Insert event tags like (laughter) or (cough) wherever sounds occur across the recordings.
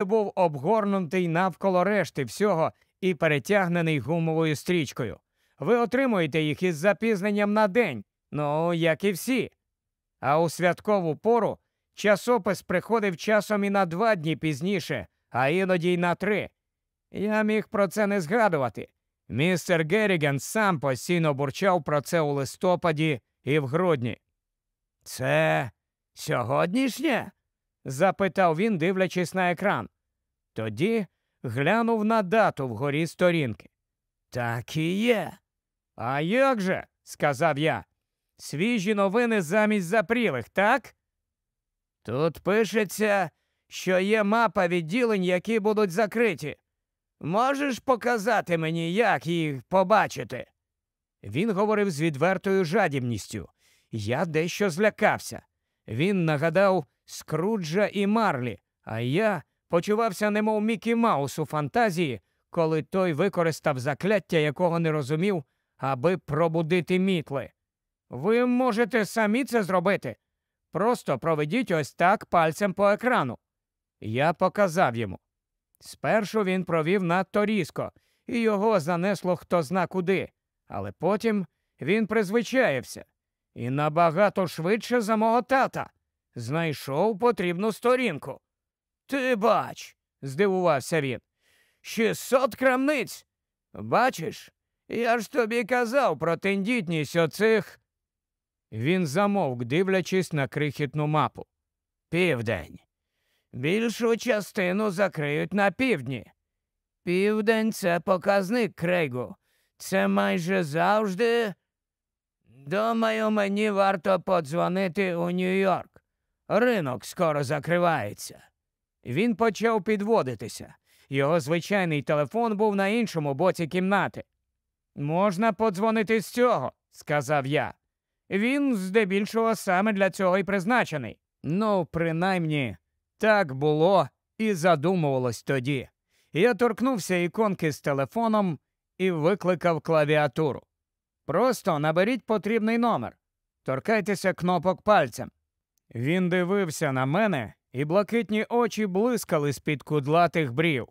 був обгорнутий навколо решти всього і перетягнений гумовою стрічкою. Ви отримуєте їх із запізненням на день, ну, як і всі. А у святкову пору часопис приходив часом і на два дні пізніше, а іноді й на три. Я міг про це не згадувати. Містер Герріган сам постійно бурчав про це у листопаді і в грудні. Це сьогоднішнє? Запитав він, дивлячись на екран. Тоді глянув на дату вгорі сторінки. Так і є. А як же? сказав я. Свіжі новини замість запрілих, так? Тут пишеться, що є мапа відділень, які будуть закриті. Можеш показати мені, як їх побачити? Він говорив з відвертою жадібністю. Я дещо злякався. Він нагадав Скруджа і Марлі, а я почувався, немов Мікі Маус у фантазії, коли той використав закляття, якого не розумів, аби пробудити мітли. Ви можете самі це зробити. Просто проведіть ось так пальцем по екрану. Я показав йому. Спершу він провів надто різко, і його занесло хто зна куди, але потім він призвичаєвся і набагато швидше за мого тата знайшов потрібну сторінку. Ти бач, здивувався він. Шістсот крамниць. Бачиш, я ж тобі казав про тендітність оцих. Він замовк, дивлячись на крихітну мапу. Південь. Більшу частину закриють на півдні. Південь це показник Крейгу. Це майже завжди. Думаю, мені варто подзвонити у Нью-Йорк. Ринок скоро закривається. Він почав підводитися. Його звичайний телефон був на іншому боці кімнати. Можна подзвонити з цього, сказав я. Він здебільшого саме для цього і призначений. Ну, принаймні, так було і задумувалось тоді. Я торкнувся іконки з телефоном і викликав клавіатуру. Просто наберіть потрібний номер, торкайтеся кнопок пальцем. Він дивився на мене, і блакитні очі блискали з-під кудлатих брів.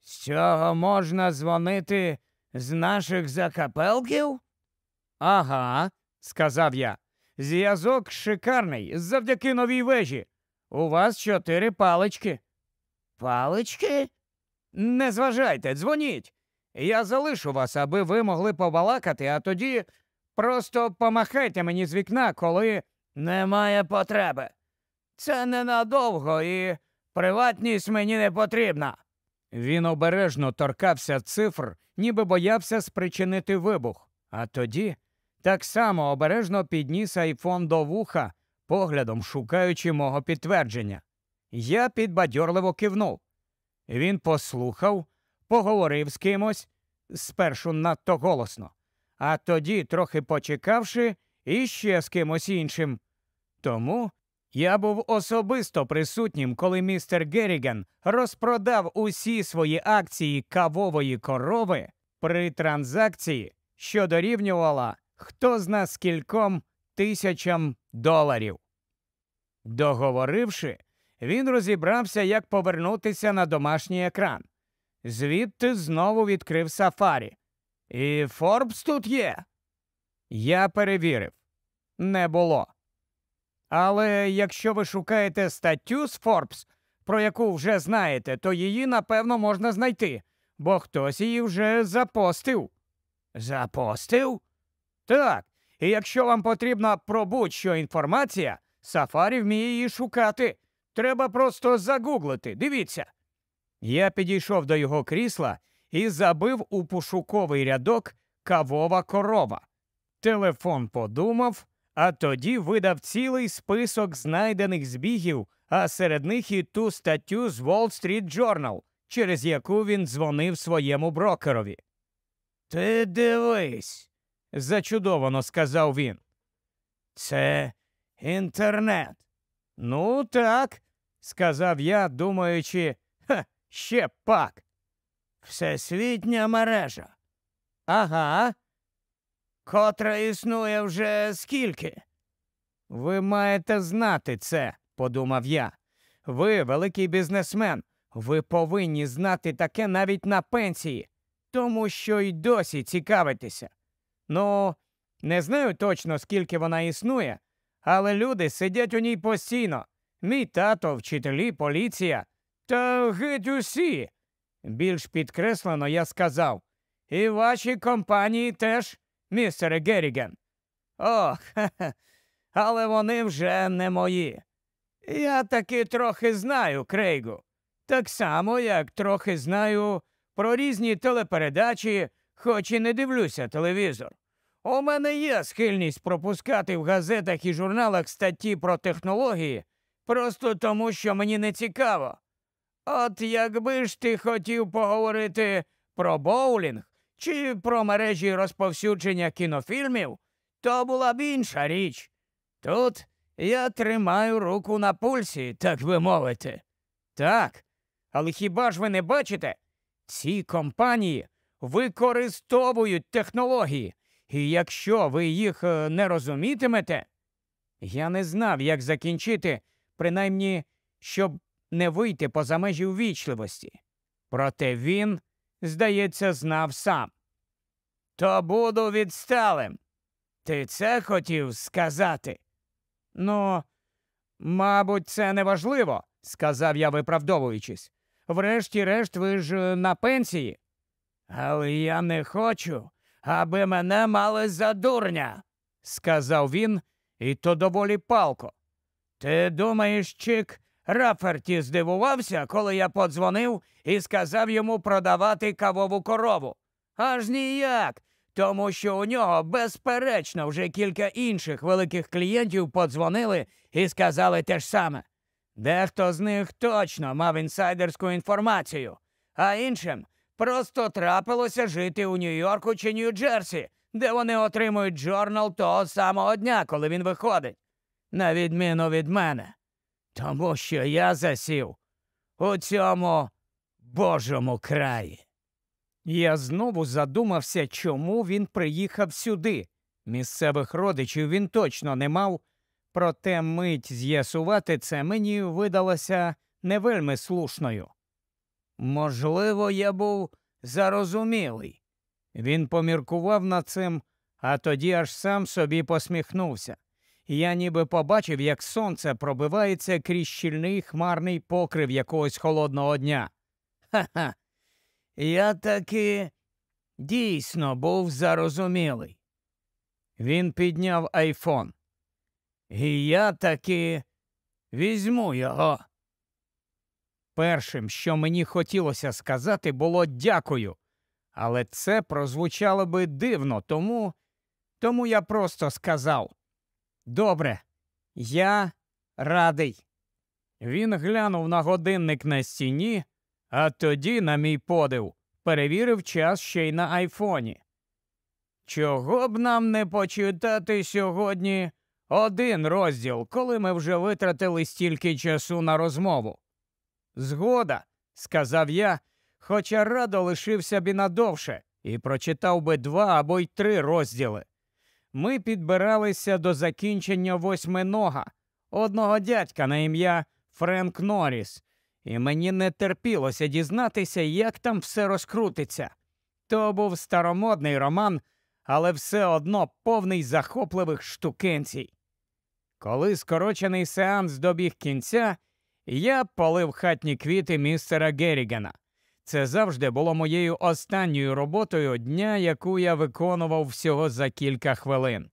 З цього можна дзвонити з наших закапелків? Ага, сказав я. Зв'язок шикарний завдяки новій вежі. У вас чотири палички. Палички? Не зважайте, дзвоніть. Я залишу вас, аби ви могли побалакати, а тоді просто помахайте мені з вікна, коли немає потреби. Це ненадовго і приватність мені не потрібна. Він обережно торкався цифр, ніби боявся спричинити вибух, а тоді так само обережно підніс айфон до вуха, поглядом шукаючи мого підтвердження. Я підбадьорливо кивнув. Він послухав, поговорив з кимось, спершу надто голосно, а тоді, трохи почекавши, іще з кимось іншим. Тому я був особисто присутнім, коли містер Герріган розпродав усі свої акції кавової корови при транзакції, що дорівнювала хто зна скільком тисячам доларів. Договоривши, він розібрався, як повернутися на домашній екран. Звідти знову відкрив сафарі. І Форбс тут є. Я перевірив. Не було. Але якщо ви шукаєте статтю з Форбс, про яку вже знаєте, то її напевно можна знайти, бо хтось її вже запостив. Запостив? Так. І якщо вам потрібна про будь-що інформація, Сафарі вміє її шукати. Треба просто загуглити. Дивіться. Я підійшов до його крісла і забив у пошуковий рядок кавова корова. Телефон подумав, а тоді видав цілий список знайдених збігів, а серед них і ту статтю з Wall Street Journal, через яку він дзвонив своєму брокерові. Ти дивись, зачудовано сказав він. Це інтернет. Ну, так, сказав я, думаючи, ха, ще пак. Всесвітня мережа. Ага. Котра існує вже скільки? Ви маєте знати це, подумав я. Ви великий бізнесмен. Ви повинні знати таке навіть на пенсії, тому що й досі цікавитеся. Ну, не знаю точно, скільки вона існує, але люди сидять у ній постійно. Мій тато, вчителі, поліція. Та геть усі. Більш підкреслено я сказав. І ваші компанії теж, містере Герріген. Ох, хе-хе, (laughs) але вони вже не мої. Я таки трохи знаю Крейгу. Так само, як трохи знаю про різні телепередачі, хоч і не дивлюся телевізор. У мене є схильність пропускати в газетах і журналах статті про технології, просто тому, що мені не цікаво. От якби ж ти хотів поговорити про боулінг чи про мережі розповсюдження кінофільмів, то була б інша річ. Тут я тримаю руку на пульсі, так би мовити. Так, але хіба ж ви не бачите? Ці компанії використовують технології, і якщо ви їх е, не розумітимете, я не знав, як закінчити, принаймні, щоб не вийти поза межі ввічливості. Проте він, здається, знав сам. То буду відсталим. Ти це хотів сказати? Ну, мабуть, це неважливо, сказав я, виправдовуючись. Врешті-решт, ви ж е, на пенсії. Але я не хочу, аби мене мали за дурня, сказав він, і то доволі палко. Ти думаєш, Чик Раферті здивувався, коли я подзвонив і сказав йому продавати кавову корову? Аж ніяк, тому що у нього, безперечно, вже кілька інших великих клієнтів подзвонили і сказали те ж саме. Дехто з них точно мав інсайдерську інформацію, а іншим просто трапилося жити у Нью-Йорку чи Нью-Джерсі, де вони отримують джорнал того самого дня, коли він виходить, на відміну від мене. Тому що я засів у цьому божому краї. Я знову задумався, чому він приїхав сюди. Місцевих родичів він точно не мав, проте мить з'ясувати це мені видалося не вельми слушною. Можливо, я був зарозумілий. Він поміркував над цим, а тоді аж сам собі посміхнувся. Я ніби побачив, як сонце пробивається крізь щільний хмарний покрив якогось холодного дня. Ха-ха. Я таки дійсно був зарозумілий. Він підняв айфон. І я таки візьму його. Першим, що мені хотілося сказати, було дякую, але це прозвучало би дивно, тому, тому я просто сказав Добре, я радий. Він глянув на годинник на стіні, а тоді, на мій подив, перевірив час ще й на айфоні. Чого б нам не почитати сьогодні один розділ, коли ми вже витратили стільки часу на розмову? Згода, сказав я, хоча радо лишився б і надовше, і прочитав би два або й три розділи. Ми підбиралися до закінчення восьминога, одного дядька на ім'я Френк Норріс, і мені не терпілося дізнатися, як там все розкрутиться. То був старомодний роман, але все одно повний захопливих штукенцій. Коли скорочений сеанс добіг кінця, я полив хатні квіти містера Геррігана. Це завжди було моєю останньою роботою дня, яку я виконував всього за кілька хвилин.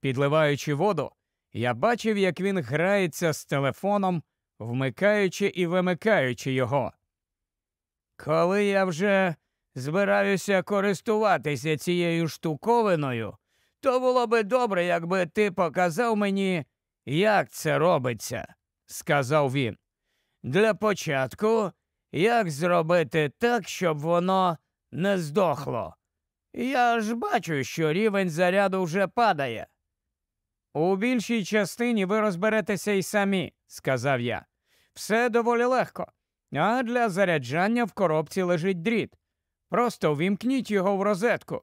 Підливаючи воду, я бачив, як він грається з телефоном, вмикаючи і вимикаючи його. Коли я вже збираюся користуватися цією штуковиною, то було би добре, якби ти показав мені, як це робиться, сказав він. Для початку, як зробити так, щоб воно не здохло. Я ж бачу, що рівень заряду вже падає. У більшій частині ви розберетеся й самі, сказав я. Все доволі легко, а для заряджання в коробці лежить дріт. Просто ввімкніть його в розетку.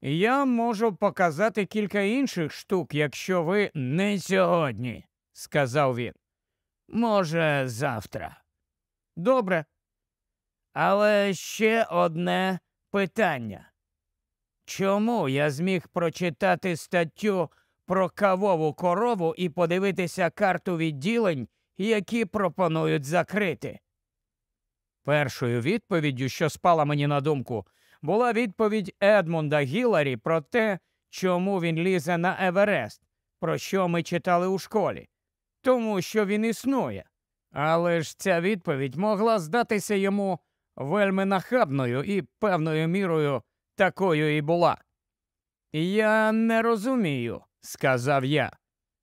Я можу показати кілька інших штук, якщо ви не сьогодні, сказав він. Може, завтра. Добре, Але ще одне питання. Чому я зміг прочитати статтю про кавову корову і подивитися карту відділень, які пропонують закрити? Першою відповіддю, що спала мені на думку, була відповідь Едмунда Гіларі про те, чому він лізе на Еверест, про що ми читали у школі, тому що він існує. Але ж ця відповідь могла здатися йому вельми нахабною і певною мірою такою і була. Я не розумію, сказав я.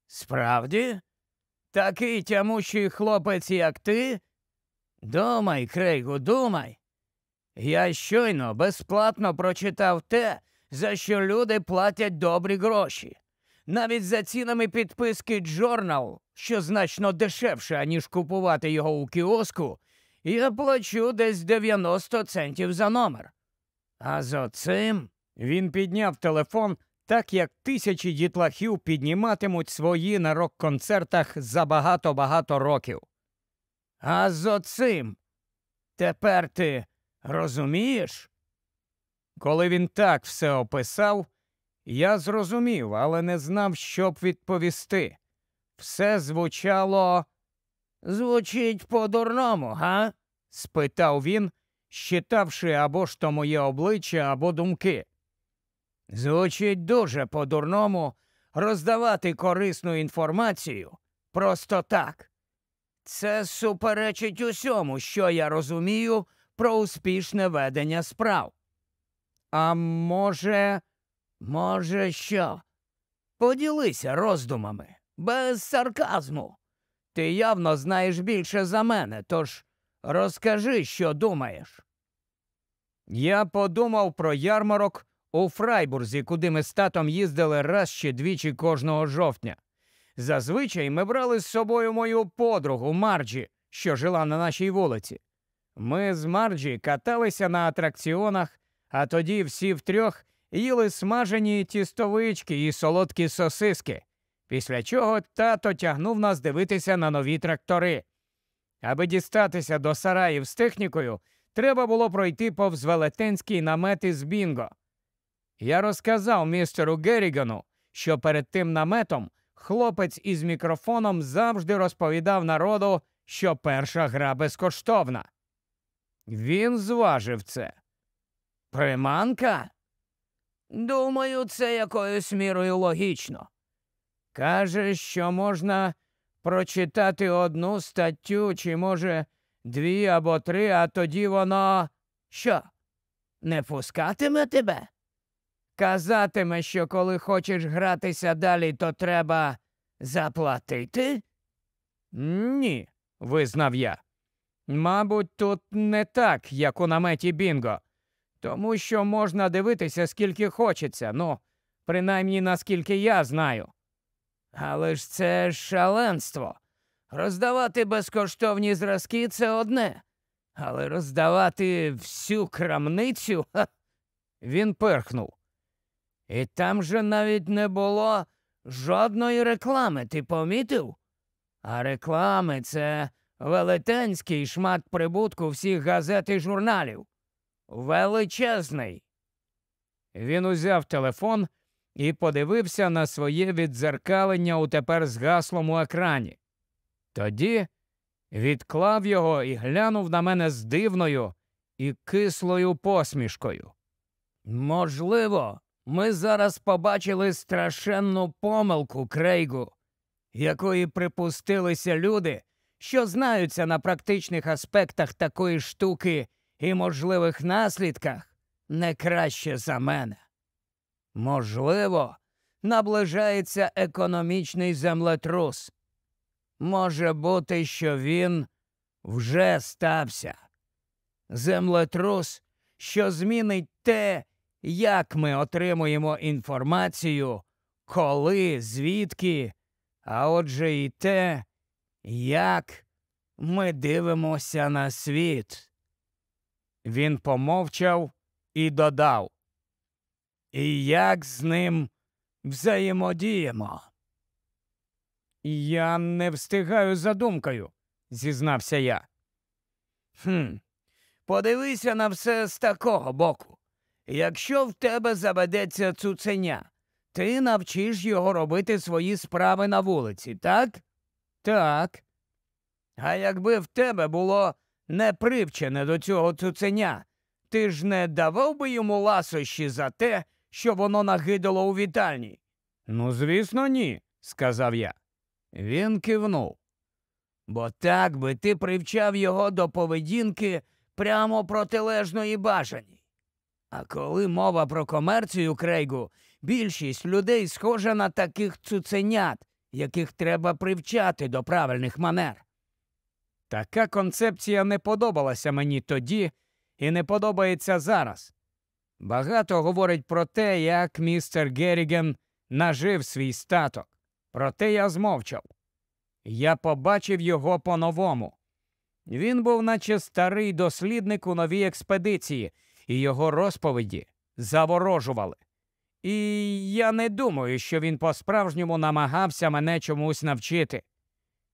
Справді, такий тямущий хлопець, як ти? Думай, Крейгу, думай. Я щойно безплатно прочитав те, за що люди платять добрі гроші. Навіть за цінами підписки Джорнал, що значно дешевше, аніж купувати його у кіоску, я плачу десь 90 центів за номер. А за цим він підняв телефон, так як тисячі дітлахів підніматимуть свої на рок-концертах за багато-багато років. А з цим тепер ти розумієш? Коли він так все описав, я зрозумів, але не знав, що б відповісти. Все звучало. Звучить по-дурному, га? Спитав він, щитавши або ж то моє обличчя, або думки. Звучить дуже по-дурному роздавати корисну інформацію просто так. Це суперечить усьому, що я розумію про успішне ведення справ. А може, може, що? Поділися роздумами, без сарказму. Ти явно знаєш більше за мене, тож розкажи, що думаєш. Я подумав про ярмарок у Фрайбурзі, куди ми з татом їздили раз чи двічі кожного жовтня. Зазвичай ми брали з собою мою подругу Марджі, що жила на нашій вулиці. Ми з Марджі каталися на атракціонах, а тоді всі втрьох їли смажені тістовички і солодкі сосиски, після чого тато тягнув нас дивитися на нові трактори. Аби дістатися до сараїв з технікою, треба було пройти повз велетенський намет із Бінго. Я розказав містеру Герігану, що перед тим наметом хлопець із мікрофоном завжди розповідав народу, що перша гра безкоштовна. Він зважив це. Приманка? Думаю, це якоюсь мірою логічно. Каже, що можна прочитати одну статтю, чи, може, дві або три, а тоді воно що? Не пускатиме тебе? Казатиме, що коли хочеш гратися далі, то треба заплатити? Ні, визнав я. Мабуть, тут не так, як у наметі Бінго, тому що можна дивитися скільки хочеться, ну, принаймні наскільки я знаю. Але ж це шаленство. Роздавати безкоштовні зразки це одне, але роздавати всю крамницю. Він перхнув. І там же навіть не було жодної реклами, ти помітив? А реклами це велетенський шмат прибутку всіх газет і журналів. Величезний. Він узяв телефон і подивився на своє віддзеркалення у тепер згаслому екрані. Тоді відклав його і глянув на мене з дивною і кислою посмішкою. Можливо, ми зараз побачили страшенну помилку Крейгу, якої припустилися люди, що знаються на практичних аспектах такої штуки і можливих наслідках не краще за мене. Можливо, наближається економічний землетрус. Може бути, що він вже стався. Землетрус, що змінить те, як ми отримуємо інформацію, коли, звідки, а отже і те, як ми дивимося на світ. Він помовчав і додав. І як з ним взаємодіємо? Я не встигаю за думкою, зізнався я. «Хм, Подивися на все з такого боку. Якщо в тебе заведеться цуценя, ти навчиш його робити свої справи на вулиці, так? Так. А якби в тебе було непривчене до цього цуценя, ти ж не давав би йому ласощі за те, що воно нагидало у вітальні? Ну, звісно, ні, сказав я. Він кивнув. Бо так би ти привчав його до поведінки прямо протилежної бажані. А коли мова про комерцію крейгу, більшість людей схожа на таких цуценят, яких треба привчати до правильних манер. Така концепція не подобалася мені тоді і не подобається зараз. Багато говорить про те, як містер Герріген нажив свій статок. Проте я змовчав. Я побачив його по-новому. Він був, наче старий дослідник у новій експедиції, і його розповіді заворожували. І я не думаю, що він по-справжньому намагався мене чомусь навчити.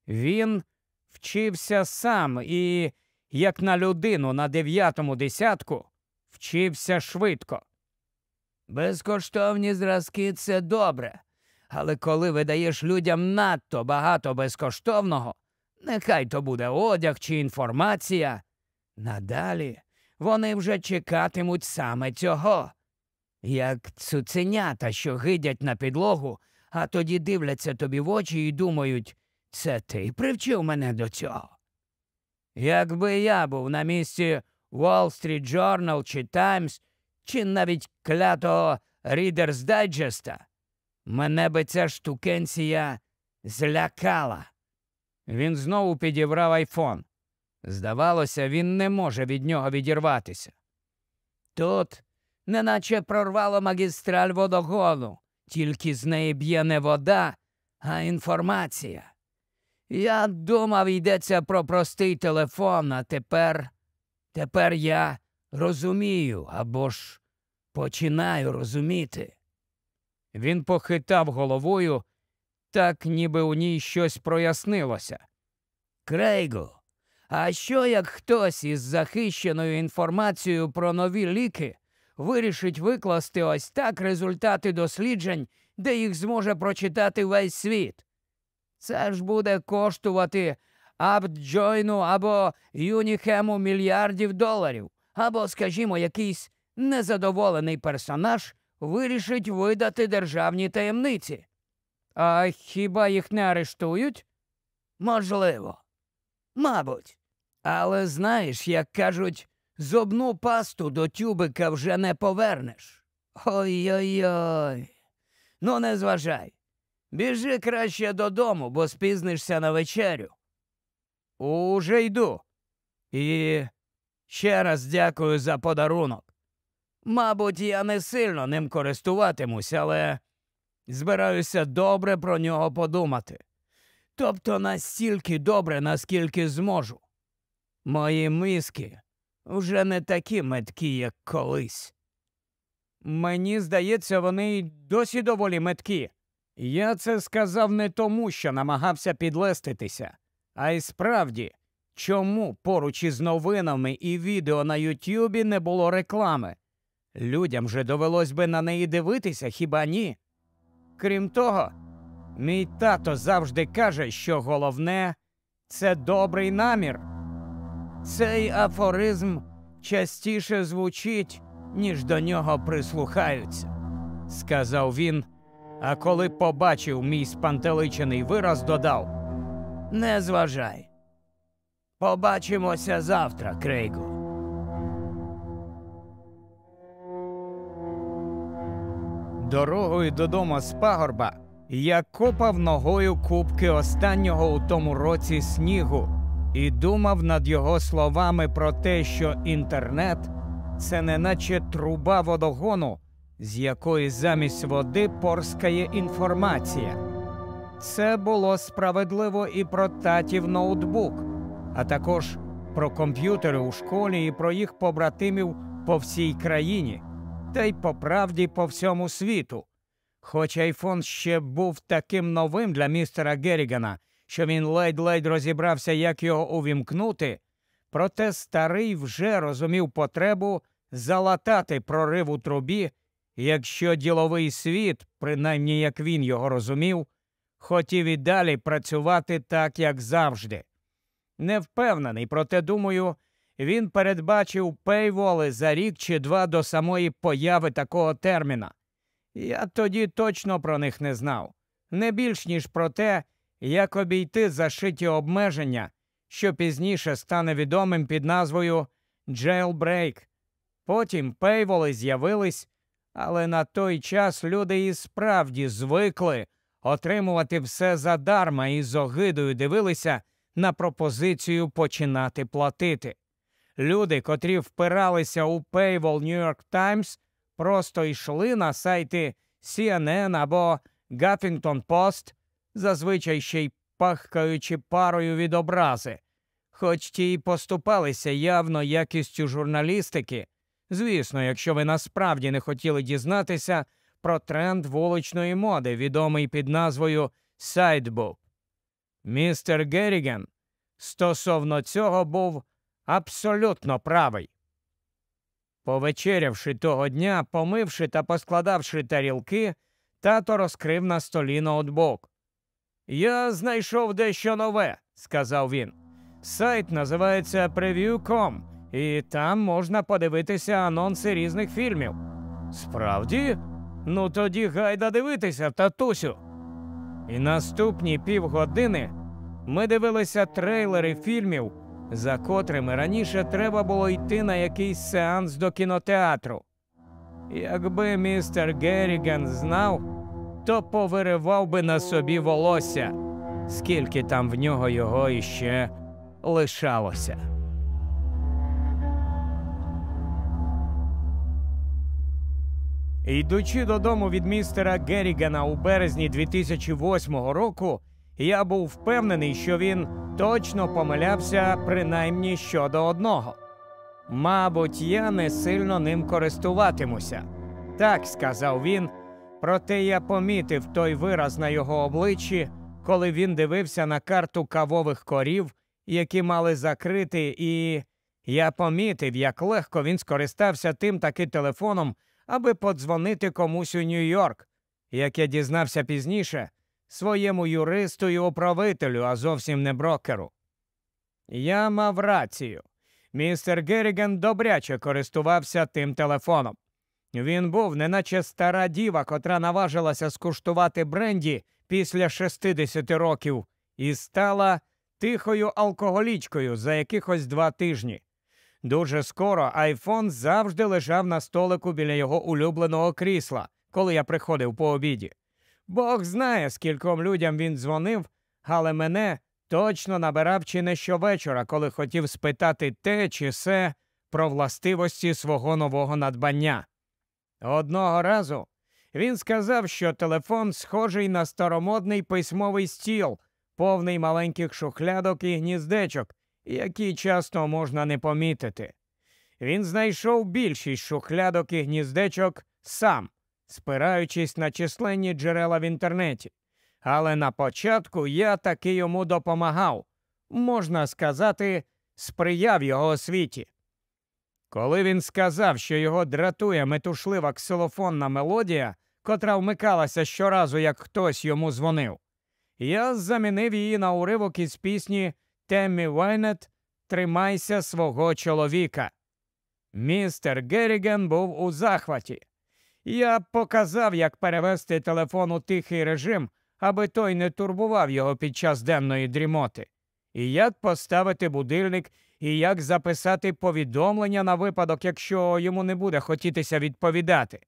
Він вчився сам і, як на людину на дев'ятому десятку, вчився швидко. Безкоштовні зразки це добре, але коли видаєш людям надто багато безкоштовного, нехай то буде одяг чи інформація, надалі вони вже чекатимуть саме цього. Як цуценята, що гидять на підлогу, а тоді дивляться тобі в очі і думають, це ти привчив мене до цього. Якби я був на місці Wall Street Journal чи Times, чи навіть клятого Reader's Digest, мене би ця штукенція злякала. Він знову підібрав айфон. Здавалося, він не може від нього відірватися. Тут неначе прорвало магістраль водогону, тільки з неї б'є не вода, а інформація. Я думав, йдеться про простий телефон, а тепер, тепер я розумію або ж починаю розуміти. Він похитав головою, так ніби у ній щось прояснилося. Крейгу, а що як хтось із захищеною інформацією про нові ліки вирішить викласти ось так результати досліджень, де їх зможе прочитати весь світ? Це ж буде коштувати Абджойну або Юніхему мільярдів доларів, або, скажімо, якийсь незадоволений персонаж вирішить видати державні таємниці. А хіба їх не арештують? Можливо. Мабуть. Але знаєш, як кажуть, зубну пасту до тюбика вже не повернеш. Ой-ой-ой. Ну, не зважай. Біжи краще додому, бо спізнишся на вечерю. Уже йду. І ще раз дякую за подарунок. Мабуть, я не сильно ним користуватимусь, але збираюся добре про нього подумати. Тобто настільки добре, наскільки зможу. Мої миски вже не такі меткі, як колись. Мені здається, вони й досі доволі меткі. Я це сказав не тому, що намагався підлеститися, а й справді, чому поруч із новинами і відео на Ютюбі не було реклами. Людям же довелось би на неї дивитися, хіба ні? Крім того, мій тато завжди каже, що головне це добрий намір. Цей афоризм частіше звучить, ніж до нього прислухаються, сказав він, а коли побачив мій спантеличений вираз, додав Не зважай. Побачимося завтра, Крейгу. Дорогою додому з пагорба я копав ногою кубки останнього у тому році снігу і думав над його словами про те, що інтернет це не наче труба водогону, з якої замість води порскає інформація. Це було справедливо і про татів ноутбук, а також про комп'ютери у школі і про їх побратимів по всій країні та й по правді по всьому світу. Хоч айфон ще був таким новим для містера Геррігана, що він ледь-ледь розібрався, як його увімкнути, проте старий вже розумів потребу залатати прорив у трубі, якщо діловий світ, принаймні як він його розумів, хотів і далі працювати так, як завжди. Не впевнений, проте думаю, він передбачив пейволи за рік чи два до самої появи такого терміна. Я тоді точно про них не знав, не більш ніж про те, як обійти зашиті обмеження, що пізніше стане відомим під назвою Jailbreak. Потім пейволи з'явились, але на той час люди і справді звикли отримувати все задарма і з огидою дивилися на пропозицію починати платити. Люди, котрі впиралися у Paywall New York Times, просто йшли на сайти CNN або Huffington Post, зазвичай ще й пахкаючи парою від образи, хоч ті й поступалися явно якістю журналістики. Звісно, якщо ви насправді не хотіли дізнатися про тренд вуличної моди, відомий під назвою Сайдбук. Містер Герріген стосовно цього був абсолютно правий. Повечерявши того дня, помивши та поскладавши тарілки, тато розкрив на столі ноутбук. Я знайшов дещо нове, сказав він. Сайт називається Preview.com, і там можна подивитися анонси різних фільмів. Справді? Ну тоді гайда дивитися, татусю. І наступні півгодини ми дивилися трейлери фільмів, за котрими раніше треба було йти на якийсь сеанс до кінотеатру. Якби містер Герріген знав, то повиривав би на собі волосся, скільки там в нього його іще лишалося. Йдучи додому від містера Геррігана у березні 2008 року, я був впевнений, що він точно помилявся принаймні щодо одного. Мабуть, я не сильно ним користуватимуся. Так сказав він, проте я помітив той вираз на його обличчі, коли він дивився на карту кавових корів, які мали закрити, і я помітив, як легко він скористався тим таки телефоном, аби подзвонити комусь у Нью-Йорк. Як я дізнався пізніше, своєму юристу і управителю, а зовсім не брокеру. Я мав рацію. Містер Герріган добряче користувався тим телефоном. Він був неначе стара діва, котра наважилася скуштувати бренді після 60 років, і стала тихою алкоголічкою за якихось два тижні. Дуже скоро айфон завжди лежав на столику біля його улюбленого крісла, коли я приходив по обіді. Бог знає, скільком людям він дзвонив, але мене точно набирав чи не щовечора, коли хотів спитати те чи се про властивості свого нового надбання. Одного разу він сказав, що телефон схожий на старомодний письмовий стіл, повний маленьких шухлядок і гніздечок, які часто можна не помітити. Він знайшов більшість шухлядок і гніздечок сам, спираючись на численні джерела в інтернеті. Але на початку я таки йому допомагав, можна сказати, сприяв його освіті. Коли він сказав, що його дратує метушлива ксилофонна мелодія, котра вмикалася щоразу, як хтось йому дзвонив, я замінив її на уривок із пісні Теммі Вайнет Тримайся свого чоловіка. Містер Герріген був у захваті. Я показав, як перевести телефон у тихий режим, аби той не турбував його під час денної дрімоти, і як поставити будильник, і як записати повідомлення на випадок, якщо йому не буде хотітися відповідати.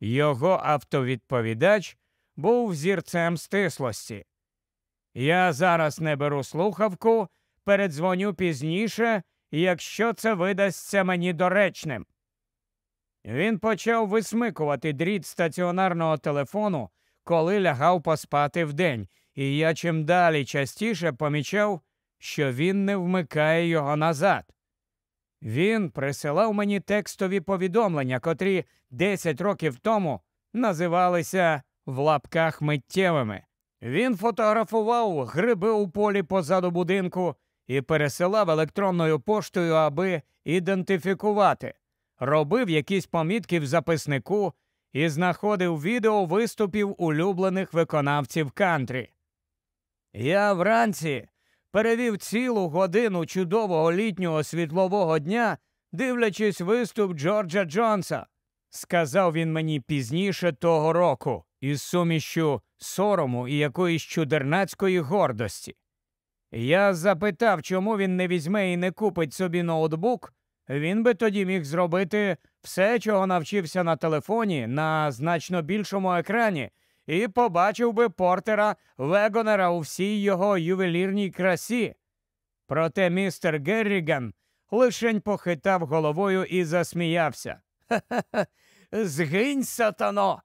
Його автовідповідач був зірцем стислості. Я зараз не беру слухавку, передзвоню пізніше, якщо це видасться мені доречним. Він почав висмикувати дріт стаціонарного телефону, коли лягав поспати вдень, і я чим далі частіше помічав, що він не вмикає його назад. Він присилав мені текстові повідомлення, котрі 10 років тому називалися в лапках миттєвими. Він фотографував гриби у полі позаду будинку і пересилав електронною поштою, аби ідентифікувати, робив якісь помітки в записнику і знаходив відео виступів улюблених виконавців кантрі. Я вранці перевів цілу годину чудового літнього світлового дня, дивлячись виступ Джорджа Джонса, сказав він мені пізніше того року, із сумішю сорому і якоїсь чудернацької гордості. Я запитав, чому він не візьме і не купить собі ноутбук, він би тоді міг зробити все, чого навчився на телефоні, на значно більшому екрані, і побачив би портера Вегонера у всій його ювелірній красі. Проте містер Герріган лишень похитав головою і засміявся. Ха-ха-ха, (laughs) згинь, сатано!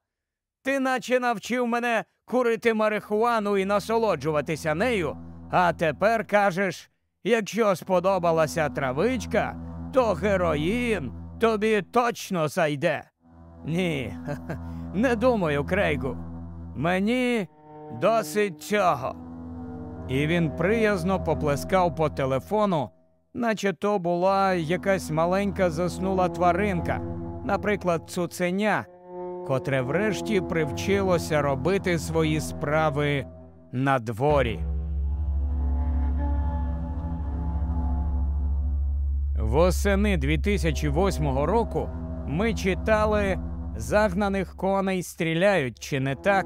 Ти наче навчив мене курити марихуану і насолоджуватися нею, а тепер кажеш, якщо сподобалася травичка, то героїн тобі точно зайде. Ні, (laughs) не думаю, Крейгу. Мені досить цього. І він приязно поплескав по телефону, наче то була якась маленька заснула тваринка, наприклад, цуценя, котре врешті привчилося робити свої справи на дворі. Восени 2008 року ми читали Загнаних коней стріляють, чи не так?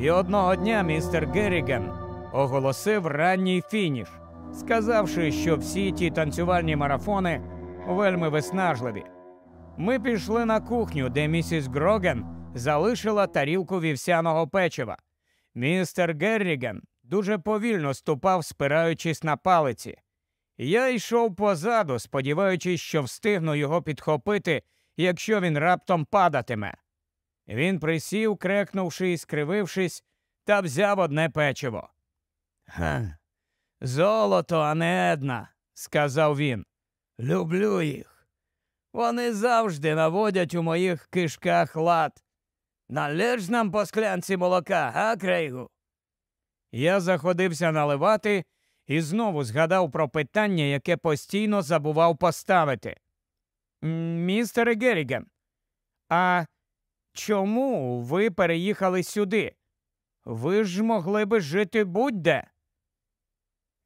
І одного дня містер Герріган оголосив ранній фініш, сказавши, що всі ті танцювальні марафони вельми виснажливі. Ми пішли на кухню, де місіс Гроген залишила тарілку вівсяного печива. Містер Герріган дуже повільно ступав, спираючись на палиці. Я йшов позаду, сподіваючись, що встигну його підхопити, якщо він раптом падатиме. Він присів, крекнувши і скривившись, та взяв одне печиво. Ха, золото, а не една, сказав він. Люблю їх. Вони завжди наводять у моїх кишках лад. Належ нам по склянці молока, а, Крейгу? Я заходився наливати і знову згадав про питання, яке постійно забував поставити. Містере Герріган, а чому ви переїхали сюди? Ви ж могли би жити будь-де.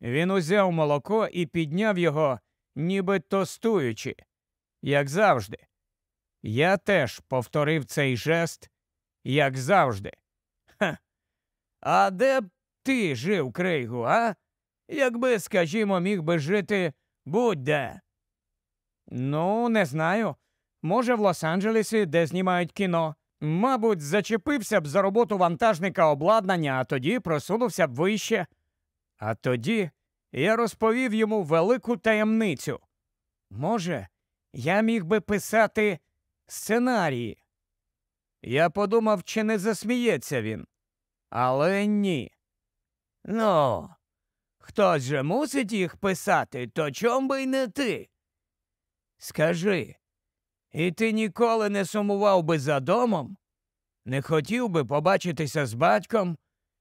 Він узяв молоко і підняв його, ніби тостуючи, як завжди. Я теж повторив цей жест, як завжди. Ха. А де б ти жив, Крейгу, а? Якби, скажімо, міг би жити будь-де. Ну, не знаю. Може, в Лос-Анджелесі, де знімають кіно. Мабуть, зачепився б за роботу вантажника обладнання, а тоді просунувся б вище. А тоді я розповів йому велику таємницю. Може, я міг би писати сценарії. Я подумав, чи не засміється він. Але ні. Ну, хтось же мусить їх писати, то чом би й не ти? Скажи, і ти ніколи не сумував би за домом? Не хотів би побачитися з батьком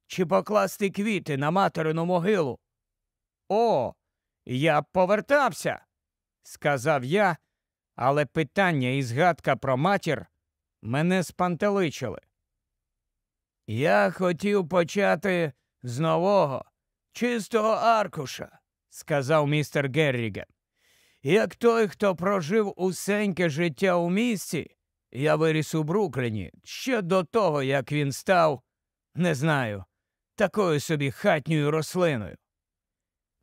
чи покласти квіти на материну могилу? О, я б повертався, сказав я, але питання і згадка про матір мене спантеличили. Я хотів почати з нового, чистого аркуша, сказав містер Герріген. Як той, хто прожив усеньке життя у місті, я виріс у Брукліні ще до того, як він став, не знаю, такою собі хатньою рослиною.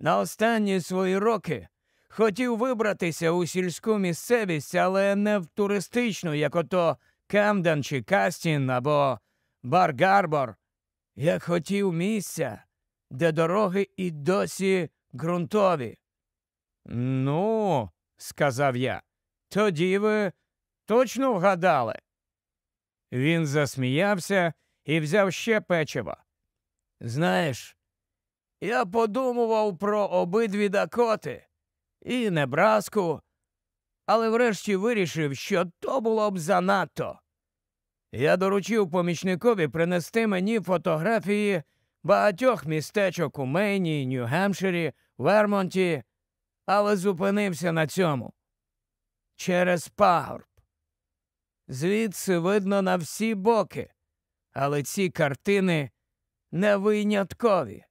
На останні свої роки хотів вибратися у сільську місцевість, але не в туристичну, як ото Камден чи Кастін або Бар-Гарбор. Я хотів місця, де дороги і досі ґрунтові. Ну, сказав я, тоді ви точно вгадали. Він засміявся і взяв ще печиво. Знаєш, я подумував про обидві дакоти і Небраску, але врешті вирішив, що то було б занадто. Я доручив помічникові принести мені фотографії багатьох містечок у Мейні, Нью-Гемпширі, Вермонті, але зупинився на цьому. Через пагорб. Звідси видно на всі боки, але ці картини не виняткові.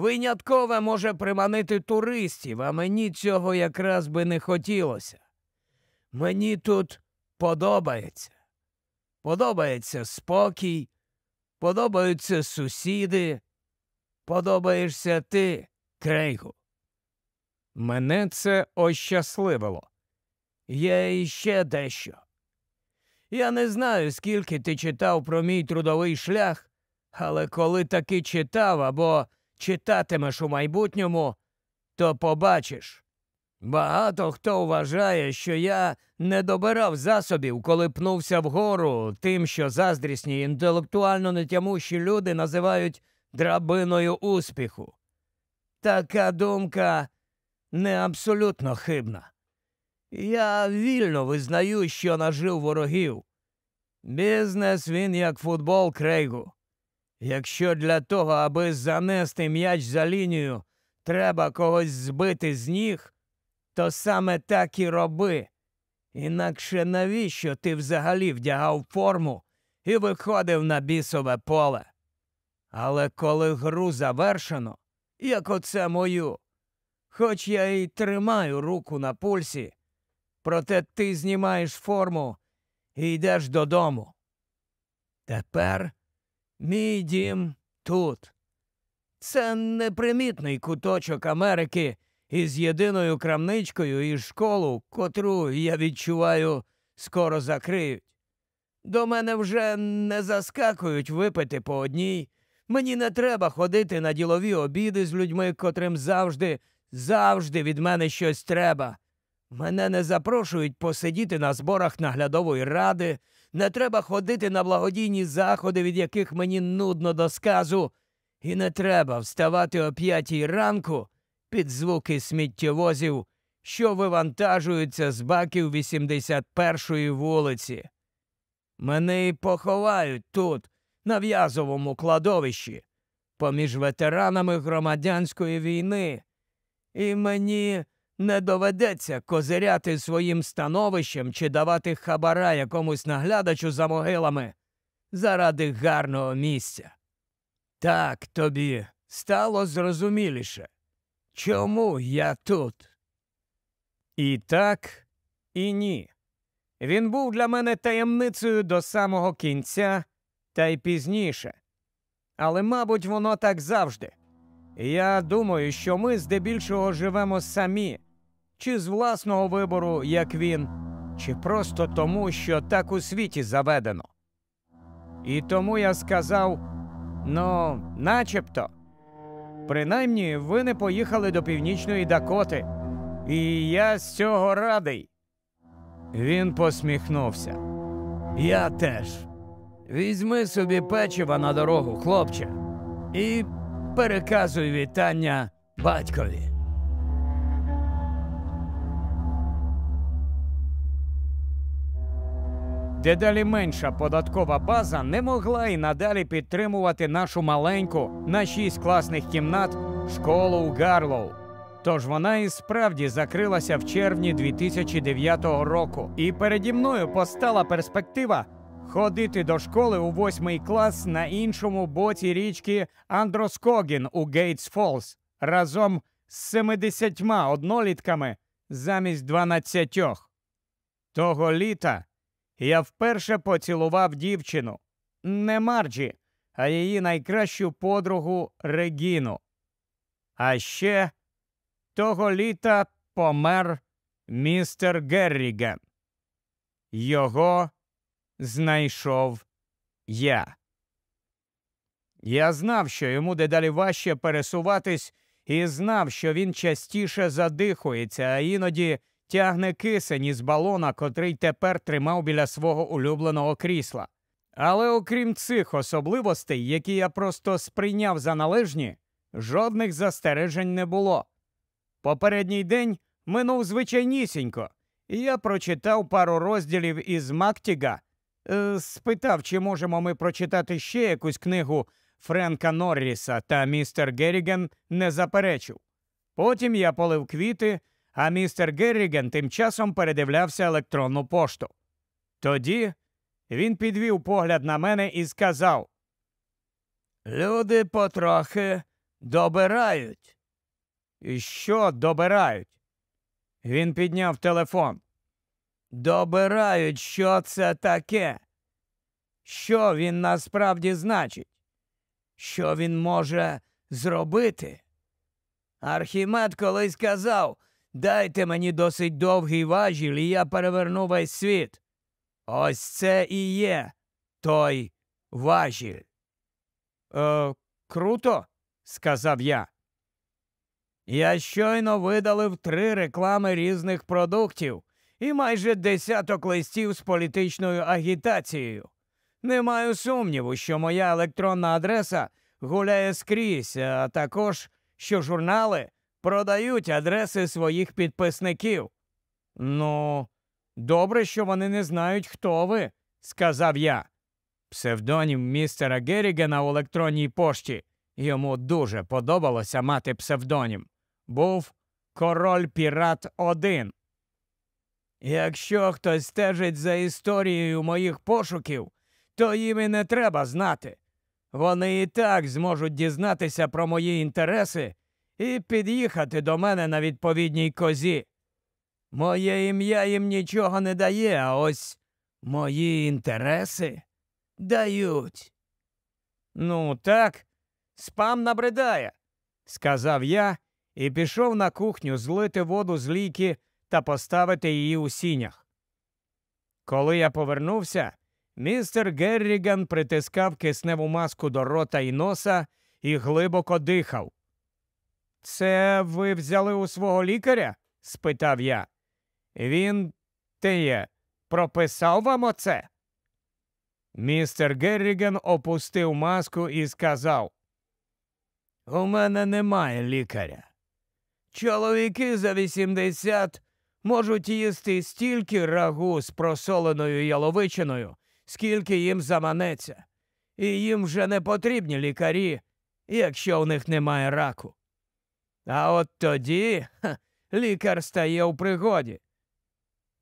Виняткове може приманити туристів, а мені цього якраз би не хотілося. Мені тут подобається. Подобається спокій, подобаються сусіди, подобаєшся ти, Крейгу. Мене це ощасливило. Є іще дещо. Я не знаю, скільки ти читав про мій трудовий шлях, але коли таки читав або читатимеш у майбутньому, то побачиш. Багато хто вважає, що я не добирав засобів, коли пнувся вгору тим, що заздрісні інтелектуально нетямущі люди називають драбиною успіху. Така думка не абсолютно хибна. Я вільно визнаю, що нажив ворогів. Бізнес він як футбол крейгу. Якщо для того, аби занести м'яч за лінію, треба когось збити з ніг, то саме так і роби. Інакше навіщо ти взагалі вдягав форму і виходив на бісове поле? Але коли гру завершено, як оце мою, хоч я й тримаю руку на пульсі, проте ти знімаєш форму і йдеш додому. Тепер мій дім тут. Це непримітний куточок Америки із єдиною крамничкою і школу, котру, я відчуваю, скоро закриють. До мене вже не заскакують випити по одній. Мені не треба ходити на ділові обіди з людьми, котрим завжди, завжди від мене щось треба. Мене не запрошують посидіти на зборах наглядової ради, не треба ходити на благодійні заходи, від яких мені нудно до сказу, і не треба вставати о п'ятій ранку під звуки сміттєвозів, що вивантажуються з баків 81-ї вулиці. Мене й поховають тут, на в'язовому кладовищі, поміж ветеранами громадянської війни, і мені не доведеться козиряти своїм становищем чи давати хабара якомусь наглядачу за могилами заради гарного місця. Так тобі стало зрозуміліше. Чому я тут? І так, і ні. Він був для мене таємницею до самого кінця та й пізніше. Але, мабуть, воно так завжди. Я думаю, що ми здебільшого живемо самі, чи з власного вибору, як він, чи просто тому, що так у світі заведено. І тому я сказав ну, начебто. Принаймні, ви не поїхали до Північної Дакоти, і я з цього радий. Він посміхнувся. Я теж. Візьми собі печива на дорогу, хлопче, і переказуй вітання батькові. Дедалі менша податкова база не могла і надалі підтримувати нашу маленьку на шість класних кімнат школу у Гарлоу. Тож вона і справді закрилася в червні 2009 року, і переді мною постала перспектива ходити до школи у восьмий клас на іншому боці річки Андроскогін у Гейтс Фолс разом з 70 однолітками замість 12. Того літа я вперше поцілував дівчину не Марджі, а її найкращу подругу Регіну. А ще того літа помер містер Герріген. Його знайшов я. Я знав, що йому дедалі важче пересуватись, і знав, що він частіше задихується, а іноді тягне кисень із балона, котрий тепер тримав біля свого улюбленого крісла. Але окрім цих особливостей, які я просто сприйняв за належні, жодних застережень не було. Попередній день минув звичайнісінько, і я прочитав пару розділів із Мактіга, е, спитав, чи можемо ми прочитати ще якусь книгу Френка Норріса, та містер Герріген не заперечив. Потім я полив квіти, а містер Герріген тим часом передивлявся електронну пошту. Тоді він підвів погляд на мене і сказав: Люди потрохи добирають. І що добирають? Він підняв телефон. Добирають, що це таке. Що він насправді значить? Що він може зробити? Архімед колись казав дайте мені досить довгий важіль, і я переверну весь світ. Ось це і є той важіль. Е, Круто, сказав я. Я щойно видалив три реклами різних продуктів і майже десяток листів з політичною агітацією. Не маю сумніву, що моя електронна адреса гуляє скрізь, а також що журнали продають адреси своїх підписників. Ну, добре, що вони не знають, хто ви, сказав я. Псевдонім містера Геррігена у електронній пошті. Йому дуже подобалося мати псевдонім. Був король Пірат 1. Якщо хтось стежить за історією моїх пошуків, то їм і не треба знати. Вони і так зможуть дізнатися про мої інтереси і під'їхати до мене на відповідній козі. Моє ім'я їм нічого не дає, а ось мої інтереси дають. Ну, так, спам набридає, сказав я і пішов на кухню злити воду з ліки та поставити її у сінях. Коли я повернувся, містер Герріган притискав кисневу маску до рота і носа і глибоко дихав. Це ви взяли у свого лікаря? спитав я. Він теє, прописав вам оце? Містер Герріген опустив маску і сказав: У мене немає лікаря. Чоловіки за 80 можуть їсти стільки рагу з просоленою яловичиною, скільки їм заманеться, і їм вже не потрібні лікарі, якщо у них немає раку. А от тоді ха, лікар стає у пригоді.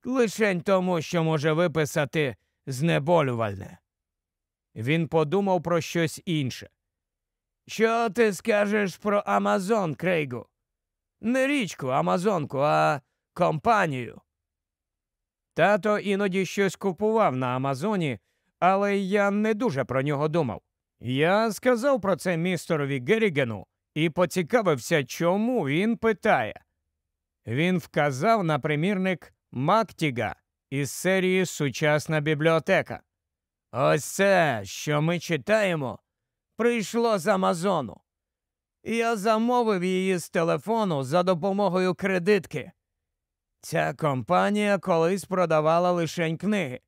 Лишень тому, що може виписати знеболювальне. Він подумав про щось інше. Що ти скажеш про Амазон, Крейгу? Не річку Амазонку, а компанію. Тато іноді щось купував на Амазоні, але я не дуже про нього думав. Я сказав про це містерові Геррігену і поцікавився, чому він питає. Він вказав на примірник Мактіга із серії Сучасна бібліотека. Ось це, що ми читаємо, прийшло з Амазону. Я замовив її з телефону за допомогою кредитки. Ця компанія колись продавала лишень книги.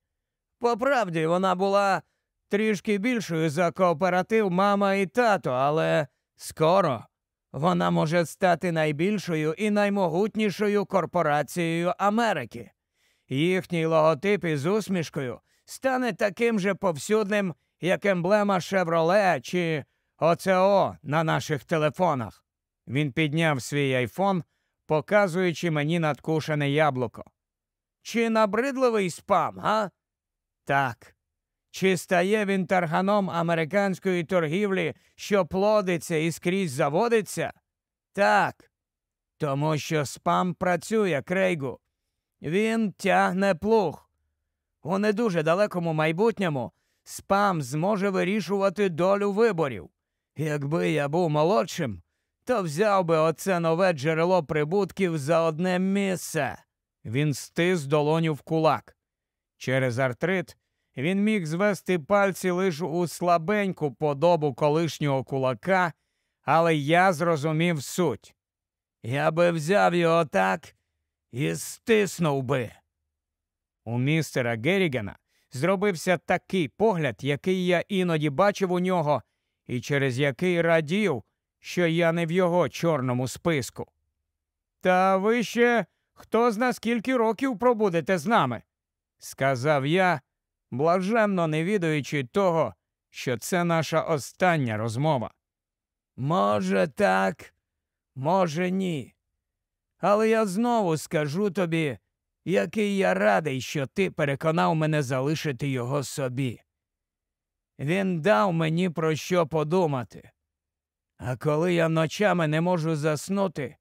По правді, вона була трішки більшою за кооператив мама і тато, але скоро вона може стати найбільшою і наймогутнішою корпорацією Америки. Їхній логотип із усмішкою стане таким же повсюдним, як емблема Шевроле чи ОЦО на наших телефонах. Він підняв свій айфон, показуючи мені надкушене яблуко. Чи набридливий спам, га? Так. Чи стає він тарганом американської торгівлі, що плодиться і скрізь заводиться? Так. Тому що спам працює, Крейгу. Він тягне плуг. У не дуже далекому майбутньому спам зможе вирішувати долю виборів. Якби я був молодшим, то взяв би оце нове джерело прибутків за одне місце. Він стис долоню в кулак. Через артрит він міг звести пальці лише у слабеньку подобу колишнього кулака, але я зрозумів суть. Я би взяв його так і стиснув би. У містера Геррігана зробився такий погляд, який я іноді бачив у нього, і через який радів, що я не в його чорному списку. Та ви ще хто зна скільки років пробудете з нами? сказав я, блаженно не відаючи того, що це наша остання розмова. Може, так, може, ні, Але я знову скажу тобі, який я радий, що ти переконав мене залишити його собі. Він дав мені про що подумати. А коли я ночами не можу заснути,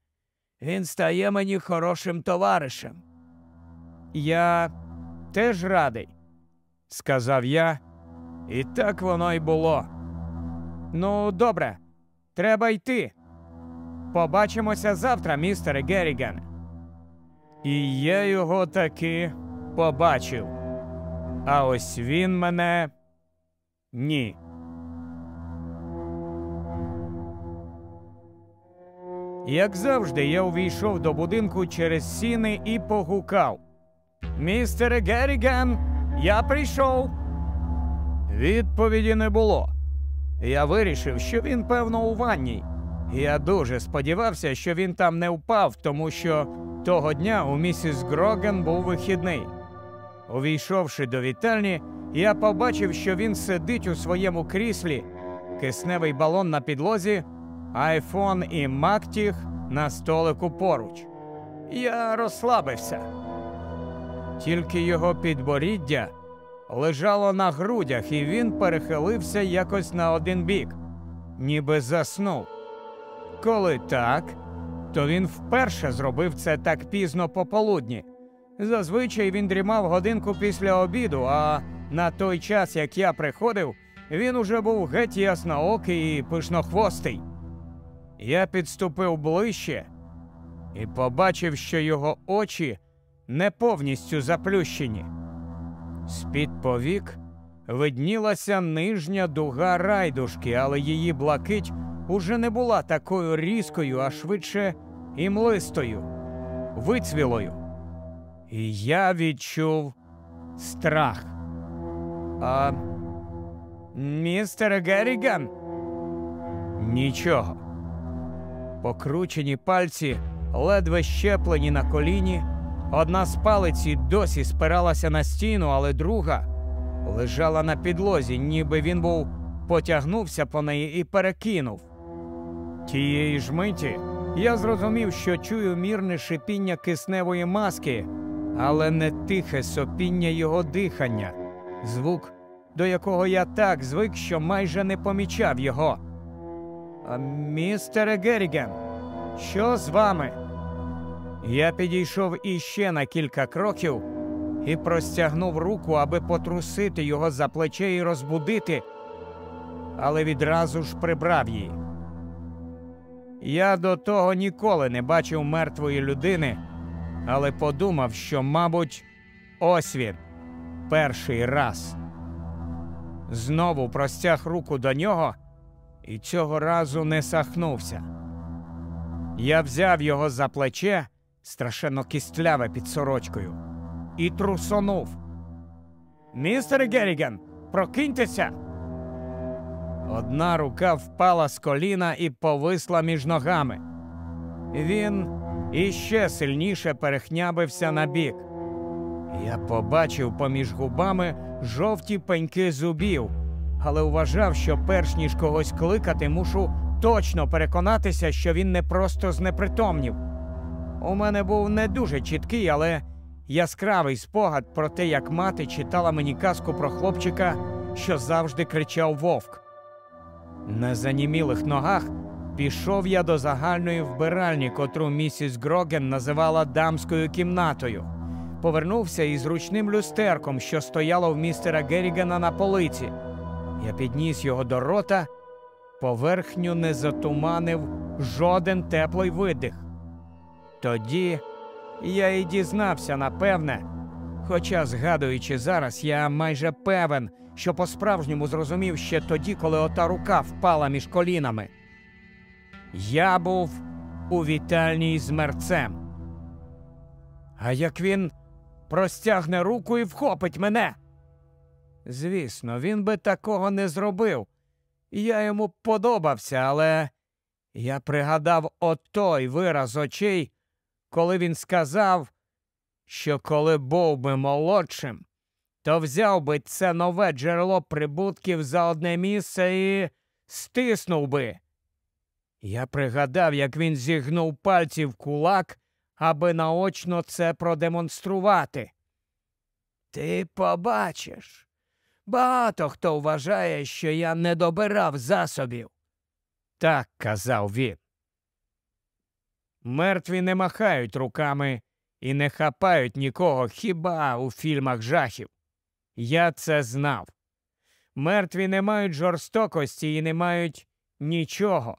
він стає мені хорошим товаришем. Я теж радий, сказав я, і так воно й було. Ну, добре, треба йти. Побачимося завтра, містере Герріган. І я його таки побачив. А ось він мене ні. Як завжди, я увійшов до будинку через сіни і погукав. Містере Герріган, я прийшов. Відповіді не було. Я вирішив, що він, певно, у ванній. Я дуже сподівався, що він там не впав, тому що того дня у місіс Гроген був вихідний. Увійшовши до вітальні, я побачив, що він сидить у своєму кріслі, кисневий балон на підлозі, айфон і Мактіх на столику поруч. Я розслабився. Тільки його підборіддя лежало на грудях, і він перехилився якось на один бік, ніби заснув. Коли так, то він вперше зробив це так пізно пополудні. Зазвичай він дрімав годинку після обіду, а на той час, як я приходив, він уже був геть ясноокий і пишнохвостий. Я підступив ближче і побачив, що його очі не повністю заплющені. З-під повік виднілася нижня дуга райдушки, але її блакить уже не була такою різкою, а швидше імлистою, вицвілою. І я відчув страх. А містер Герріган? Нічого. Покручені пальці, ледве щеплені на коліні. Одна з палиці досі спиралася на стіну, але друга лежала на підлозі, ніби він був потягнувся по неї і перекинув. Тієї ж миті я зрозумів, що чую мірне шипіння кисневої маски, але не тихе сопіння його дихання, звук, до якого я так звик, що майже не помічав його. Містере Герріген, що з вами? Я підійшов іще на кілька кроків і простягнув руку, аби потрусити його за плече і розбудити, але відразу ж прибрав її. Я до того ніколи не бачив мертвої людини, але подумав, що, мабуть, ось він перший раз. Знову простяг руку до нього і цього разу не сахнувся. Я взяв його за плече, страшенно кістляве під сорочкою, і трусонув. Містер Герріган, прокиньтеся. Одна рука впала з коліна і повисла між ногами. Він іще сильніше перехнябився на бік. Я побачив поміж губами жовті пеньки зубів, але вважав, що перш ніж когось кликати, мушу точно переконатися, що він не просто знепритомнів. У мене був не дуже чіткий, але яскравий спогад про те, як мати читала мені казку про хлопчика, що завжди кричав вовк. На занімілих ногах пішов я до загальної вбиральні, котру місіс Гроген називала дамською кімнатою. Повернувся із ручним люстерком, що стояло в містера Геррігана на полиці. Я підніс його до рота, поверхню не затуманив жоден теплий видих. Тоді я і дізнався, напевне, хоча, згадуючи зараз, я майже певен, що по-справжньому зрозумів ще тоді, коли ота рука впала між колінами. Я був у вітальні з мерцем. А як він простягне руку і вхопить мене? Звісно, він би такого не зробив. Я йому подобався, але я пригадав отой вираз очей, коли він сказав, що коли був би молодшим, то взяв би це нове джерело прибутків за одне місце і стиснув би. Я пригадав, як він зігнув пальці в кулак, аби наочно це продемонструвати. Ти побачиш. Багато хто вважає, що я не добирав засобів. Так казав він. Мертві не махають руками і не хапають нікого хіба у фільмах жахів. Я це знав. Мертві не мають жорстокості і не мають нічого.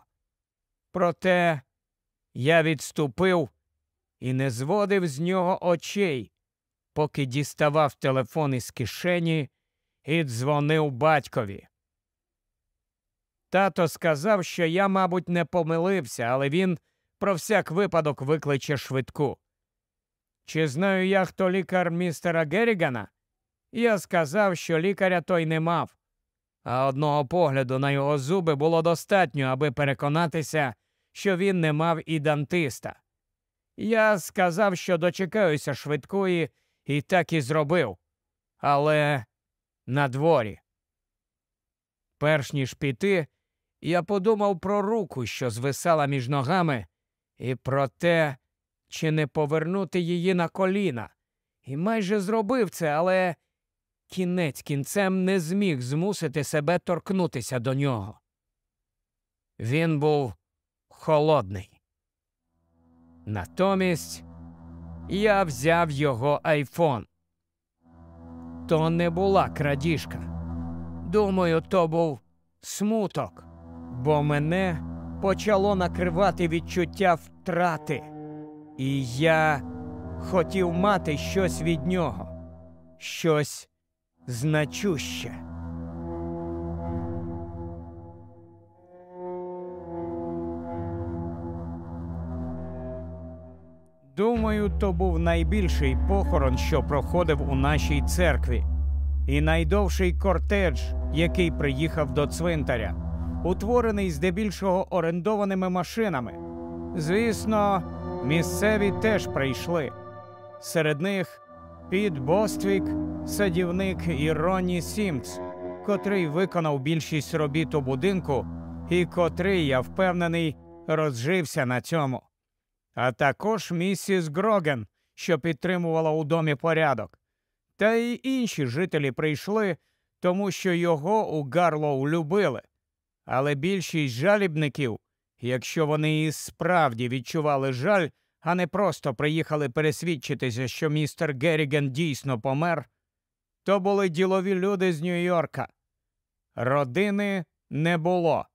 Проте я відступив і не зводив з нього очей, поки діставав телефон із кишені і дзвонив батькові. Тато сказав, що я, мабуть, не помилився, але він про всяк випадок викличе швидку. Чи знаю я, хто лікар містера Геррігана? Я сказав, що лікаря той не мав, а одного погляду на його зуби було достатньо, аби переконатися, що він не мав і дантиста. Я сказав, що дочекаюся швидкої, і так і зробив. Але на дворі. Перш ніж піти, я подумав про руку, що звисала між ногами, і про те, чи не повернути її на коліна. І майже зробив це, але кінець кінцем не зміг змусити себе торкнутися до нього. Він був холодний. Натомість я взяв його айфон. То не була крадіжка. Думаю, то був смуток, бо мене почало накривати відчуття втрати, і я хотів мати щось від нього, щось значуще. Думаю, то був найбільший похорон, що проходив у нашій церкві, і найдовший кортедж, який приїхав до цвинтаря, утворений здебільшого орендованими машинами. Звісно, місцеві теж прийшли. Серед них Піт Боствік, садівник і Ронні Сімц, котрий виконав більшість робіт у будинку, і котрий, я впевнений, розжився на цьому а також місіс Гроген, що підтримувала у домі порядок. Та й інші жителі прийшли, тому що його у Гарлоу любили. Але більшість жалібників, якщо вони і справді відчували жаль, а не просто приїхали пересвідчитися, що містер Герріген дійсно помер, то були ділові люди з Нью-Йорка. Родини не було.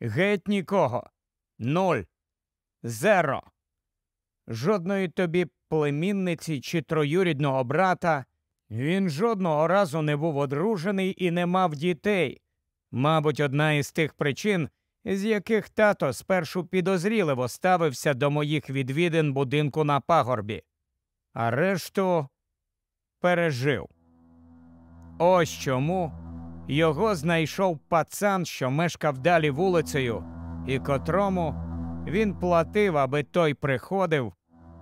Геть нікого. Нуль. Зеро. Жодної тобі племінниці чи троюрідного брата. Він жодного разу не був одружений і не мав дітей. Мабуть, одна із тих причин, з яких тато спершу підозріливо ставився до моїх відвідин будинку на пагорбі, а решту пережив. Ось чому його знайшов пацан, що мешкав далі вулицею, і котрому він платив, аби той приходив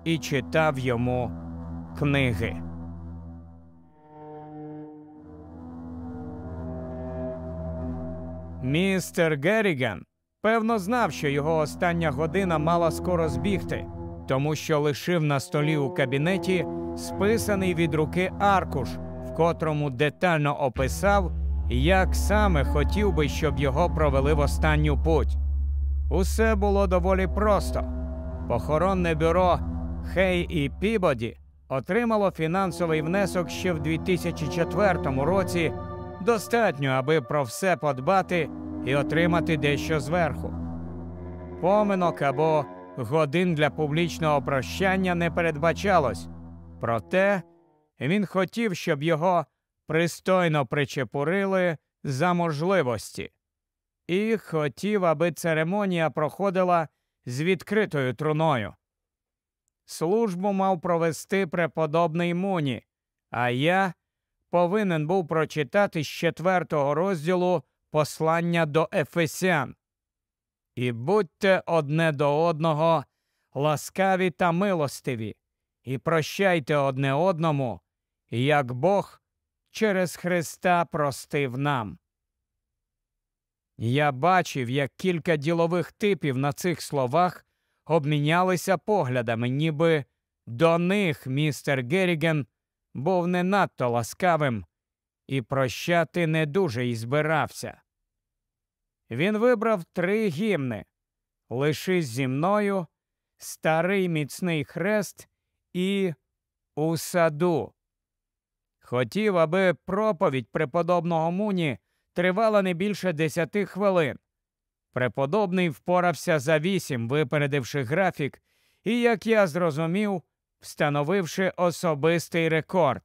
і читав йому книги. Містер Герріган певно знав, що його остання година мала скоро збігти, тому що лишив на столі у кабінеті списаний від руки аркуш, в котрому детально описав, як саме хотів би, щоб його провели в останню путь. Усе було доволі просто. Похоронне бюро Хей і Пібоді отримало фінансовий внесок ще в 2004 році достатньо, аби про все подбати і отримати дещо зверху. Поминок або годин для публічного прощання не передбачалось, проте він хотів, щоб його пристойно причепурили за можливості і хотів, аби церемонія проходила з відкритою труною. Службу мав провести преподобний Муні, а я повинен був прочитати з четвертого розділу послання до Ефесян. І будьте одне до одного ласкаві та милостиві, і прощайте одне одному, як Бог через Христа простив нам. Я бачив, як кілька ділових типів на цих словах обмінялися поглядами, ніби до них містер Геріген був не надто ласкавим і прощати не дуже й збирався. Він вибрав три гімни Лишись зі мною, Старий міцний хрест і у саду. Хотів, аби проповідь преподобного Муні тривала не більше десяти хвилин. Преподобний впорався за вісім, випередивши графік, і, як я зрозумів, встановивши особистий рекорд.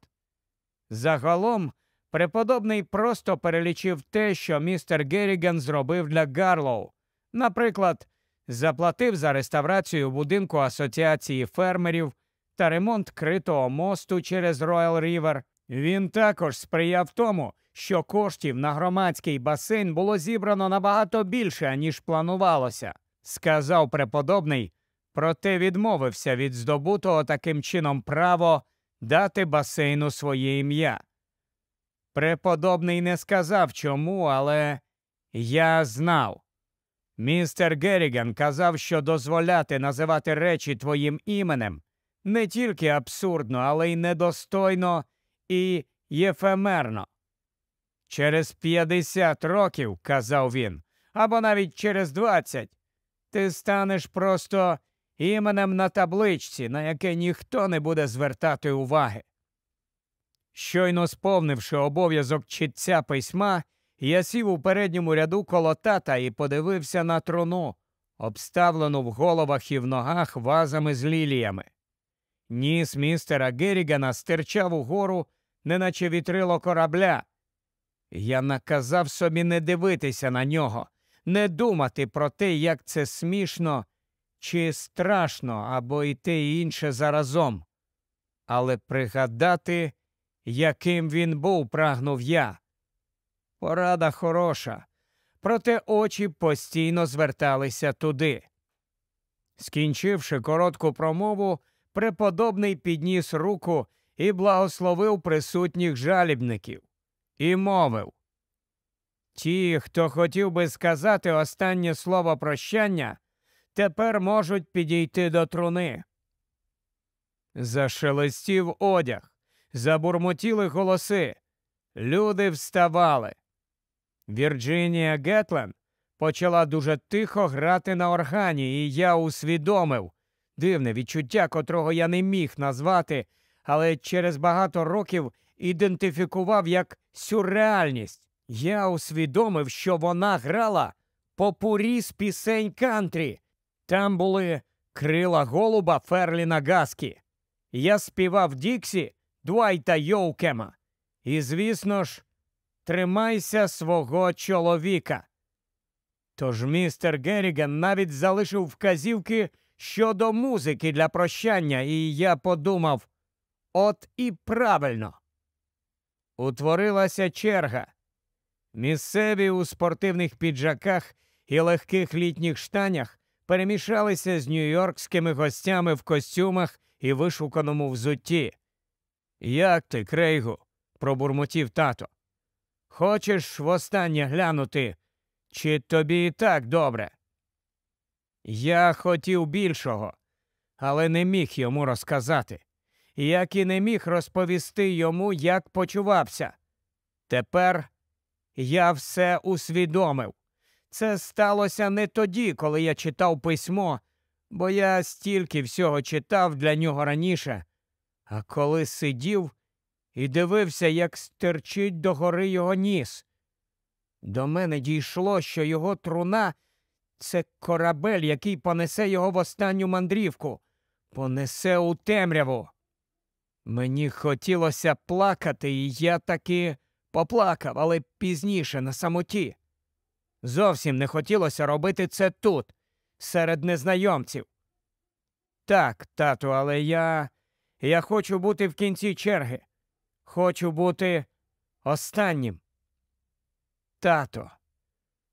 Загалом, преподобний просто перелічив те, що містер Герріган зробив для Гарлоу. Наприклад, заплатив за реставрацію будинку Асоціації фермерів та ремонт критого мосту через Роял Рівер. Він також сприяв тому, що коштів на громадський басейн було зібрано набагато більше, ніж планувалося, сказав преподобний, проте відмовився від здобутого таким чином право дати басейну своє ім'я. Преподобний не сказав чому, але я знав. Містер Герріган казав, що дозволяти називати речі твоїм іменем не тільки абсурдно, але й недостойно і єфемерно. Через 50 років, казав він, або навіть через 20, ти станеш просто іменем на табличці, на яке ніхто не буде звертати уваги. Щойно сповнивши обов'язок читця письма, я сів у передньому ряду коло тата і подивився на труну, обставлену в головах і в ногах вазами з ліліями. Ніс містера Геррігана стирчав угору, неначе вітрило корабля. Я наказав собі не дивитися на нього, не думати про те, як це смішно чи страшно або й те і інше заразом, але пригадати, яким він був, прагнув я. Порада хороша, проте очі постійно зверталися туди. Скінчивши коротку промову, преподобний підніс руку і благословив присутніх жалібників і мовив Ті, хто хотів би сказати останнє слово прощання, тепер можуть підійти до труни. Зашелестів одяг, забурмотіли голоси. Люди вставали. Вірджинія Гетлен почала дуже тихо грати на органі, і я усвідомив дивне відчуття, котрого я не міг назвати, але через багато років ідентифікував як сюрреальність. Я усвідомив, що вона грала попурі з пісень кантрі. Там були крила голуба Ферліна Гаскі. Я співав Діксі Дуайта Йоукема. І, звісно ж, тримайся свого чоловіка. Тож містер Герріган навіть залишив вказівки щодо музики для прощання, і я подумав от і правильно. Утворилася черга. Місцеві у спортивних піджаках і легких літніх штанях перемішалися з нью-йоркськими гостями в костюмах і вишуканому взутті. Як ти, Крейгу? пробурмотів тато. Хочеш востаннє глянути, чи тобі і так добре? Я хотів більшого, але не міг йому розказати, як і не міг розповісти йому, як почувався. Тепер я все усвідомив. Це сталося не тоді, коли я читав письмо, бо я стільки всього читав для нього раніше, а коли сидів і дивився, як стерчить догори його ніс. До мене дійшло, що його труна це корабель, який понесе його в останню мандрівку, понесе у темряву. Мені хотілося плакати, і я таки поплакав, але пізніше на самоті. Зовсім не хотілося робити це тут, серед незнайомців. Так, тату, але я. Я хочу бути в кінці черги. Хочу бути останнім. Тато.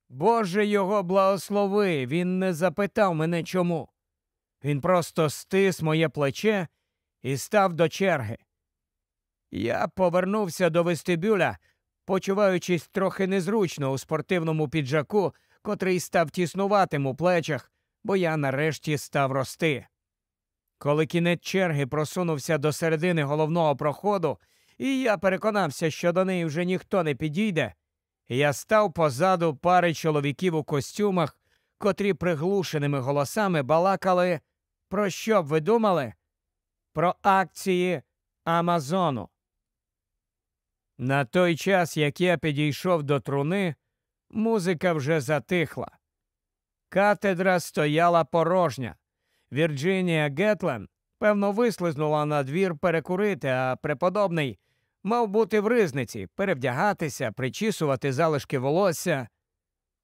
Боже його благослови. Він не запитав мене чому. Він просто стис моє плече і став до черги. Я повернувся до вестибюля, почуваючись трохи незручно у спортивному піджаку, котрий став тіснуватим у плечах, бо я нарешті став рости. Коли кінець черги просунувся до середини головного проходу, і я переконався, що до неї вже ніхто не підійде, я став позаду пари чоловіків у костюмах, котрі приглушеними голосами балакали. Про що б ви думали? Про акції Амазону. На той час, як я підійшов до труни, музика вже затихла. Катедра стояла порожня. Вірджинія Гетлен, певно, вислизнула на двір перекурити, а преподобний мав бути в ризниці, перевдягатися, причісувати залишки волосся.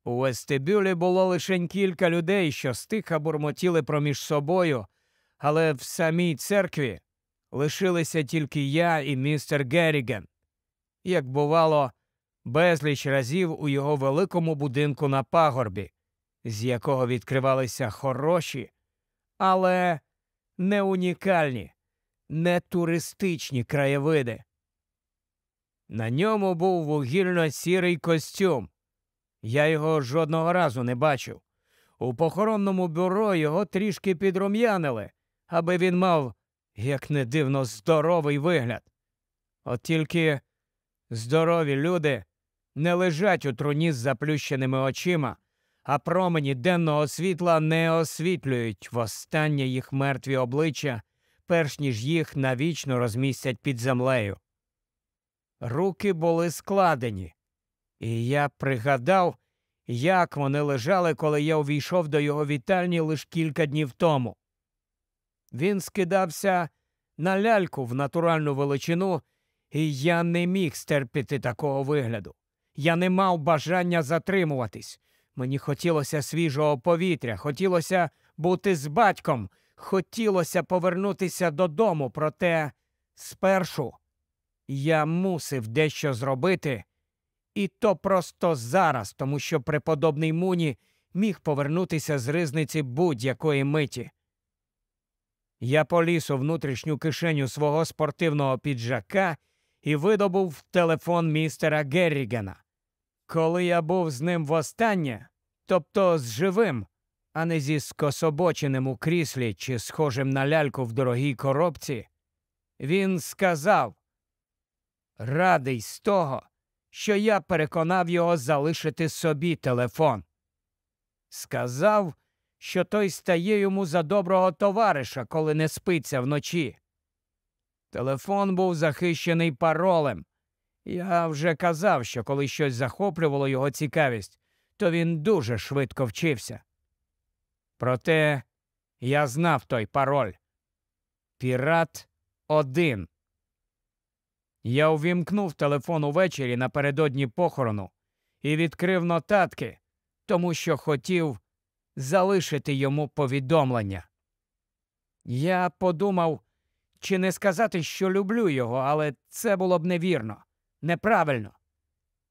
У вестибюлі було лише кілька людей, що стиха бурмотіли проміж собою, але в самій церкві лишилися тільки я і містер Герріген. Як бувало, безліч разів у його великому будинку на пагорбі, з якого відкривалися хороші, але не унікальні, не туристичні краєвиди. На ньому був вугільно сірий костюм. Я його жодного разу не бачив. У похоронному бюро його трішки підрум'янили, аби він мав, як не дивно, здоровий вигляд. От тільки здорові люди не лежать у труні з заплющеними очима, а промені денного світла не освітлюють востаннє їх мертві обличчя, перш ніж їх навічно розмістять під землею. Руки були складені, і я пригадав, як вони лежали, коли я увійшов до його вітальні лише кілька днів тому. Він скидався на ляльку в натуральну величину, і я не міг стерпіти такого вигляду. Я не мав бажання затримуватись. Мені хотілося свіжого повітря, хотілося бути з батьком, хотілося повернутися додому, проте спершу я мусив дещо зробити, і то просто зараз, тому що преподобний Муні міг повернутися з ризниці будь-якої миті. Я поліз у внутрішню кишеню свого спортивного піджака і видобув телефон містера Геррігена. Коли я був з ним востаннє, тобто з живим, а не зі скособоченим у кріслі чи схожим на ляльку в дорогій коробці, він сказав радий з того, що я переконав його залишити собі телефон. Сказав, що той стає йому за доброго товариша, коли не спиться вночі. Телефон був захищений паролем. Я вже казав, що коли щось захоплювало його цікавість, то він дуже швидко вчився. Проте я знав той пароль Пірат один. Я увімкнув телефон увечері напередодні похорону і відкрив нотатки, тому що хотів залишити йому повідомлення. Я подумав, чи не сказати, що люблю його, але це було б невірно, неправильно.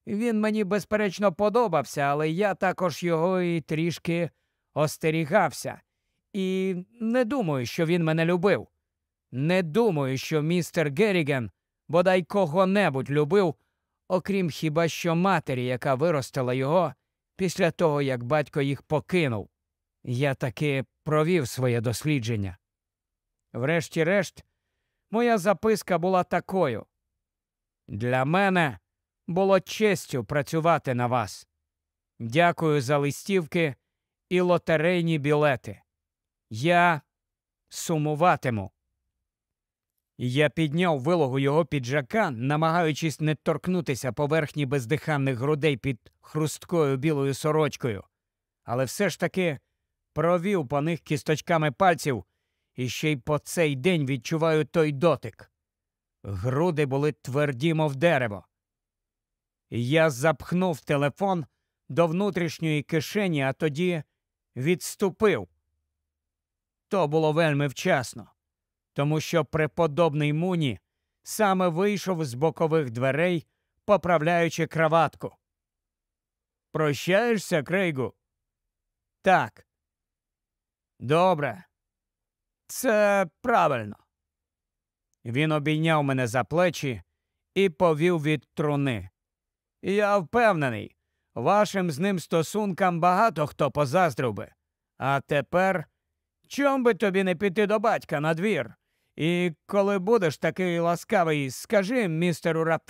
Він мені, безперечно, подобався, але я також його і трішки остерігався. І не думаю, що він мене любив. Не думаю, що містер Герріген бодай кого-небудь любив, окрім хіба що матері, яка виростила його після того, як батько їх покинув. Я таки провів своє дослідження. Врешті-решт, моя записка була такою. Для мене було честю працювати на вас. Дякую за листівки і лотерейні білети. Я сумуватиму. Я підняв вилогу його піджака, намагаючись не торкнутися поверхні бездиханних грудей під хрусткою білою сорочкою, але все ж таки провів по них кісточками пальців і ще й по цей день відчуваю той дотик. Груди були тверді, мов дерево. Я запхнув телефон до внутрішньої кишені, а тоді відступив. То було вельми вчасно тому що преподобний Муні саме вийшов з бокових дверей, поправляючи краватку. Прощаєшся, Крейгу? Так. Добре. Це правильно. Він обійняв мене за плечі і повів від труни. Я впевнений, вашим з ним стосункам багато хто позаздрив би, А тепер чом би тобі не піти до батька на двір? І коли будеш такий ласкавий, скажи містеру Рапе,